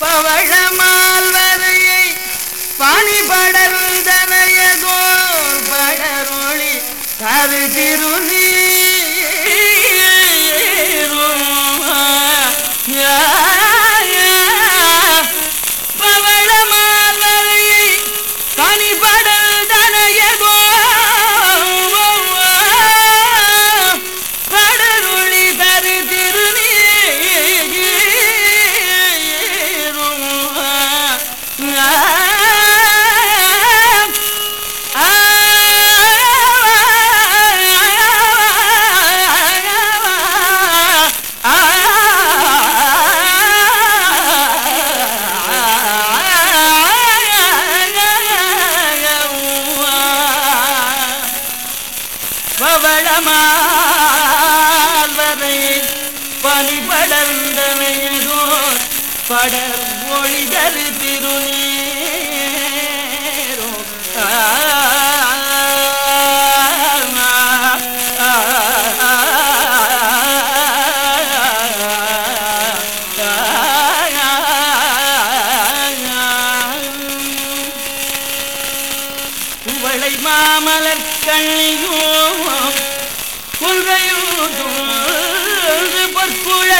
பவழமால் வரையை பனிபடர்ந்தனையதோர் படரொளி கரு பவழமால் பவளமால்வரை பனிபடர்ந்தனையதோ படர் ஒளிதரு திருநீரோ மாமலர் கண்ணியோ கொள்கையூது பற்புழ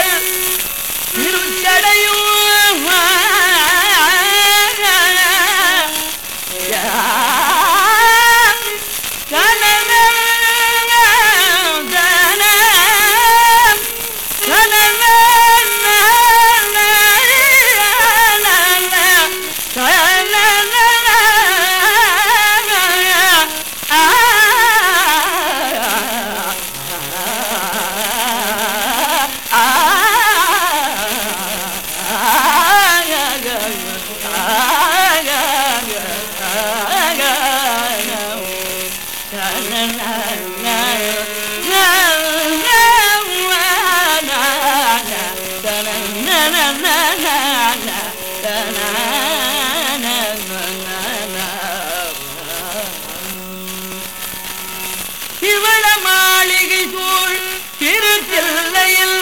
இவள மாளிகை சூழ் திருத்தில்லையில்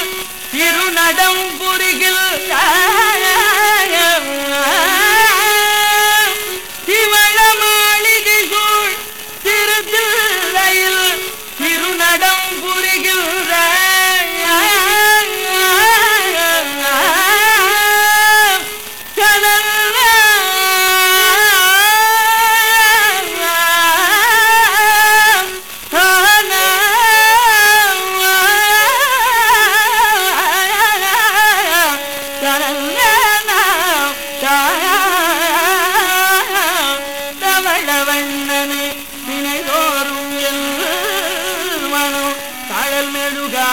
திருநடம் புரிக వెలుగా